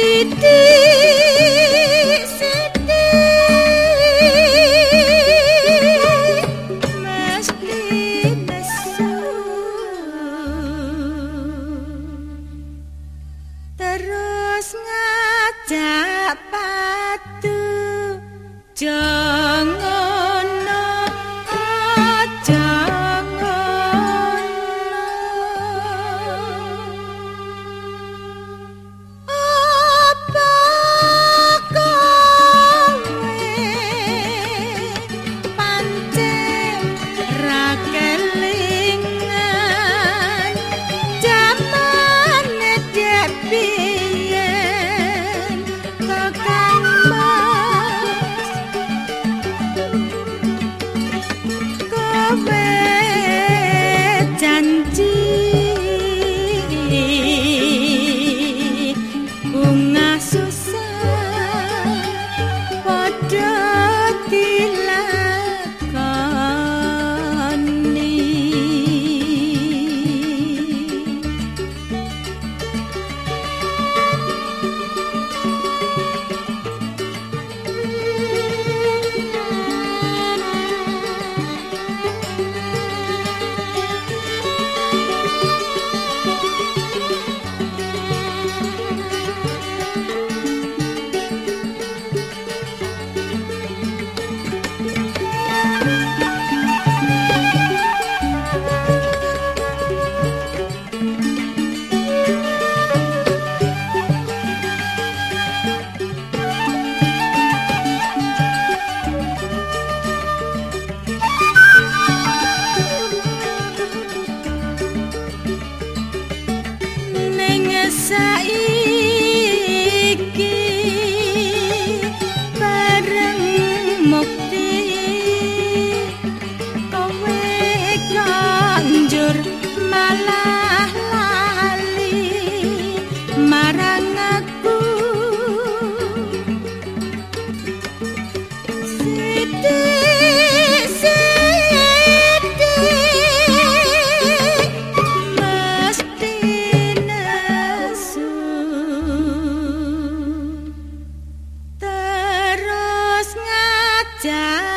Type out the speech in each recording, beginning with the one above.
Sitting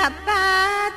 tilak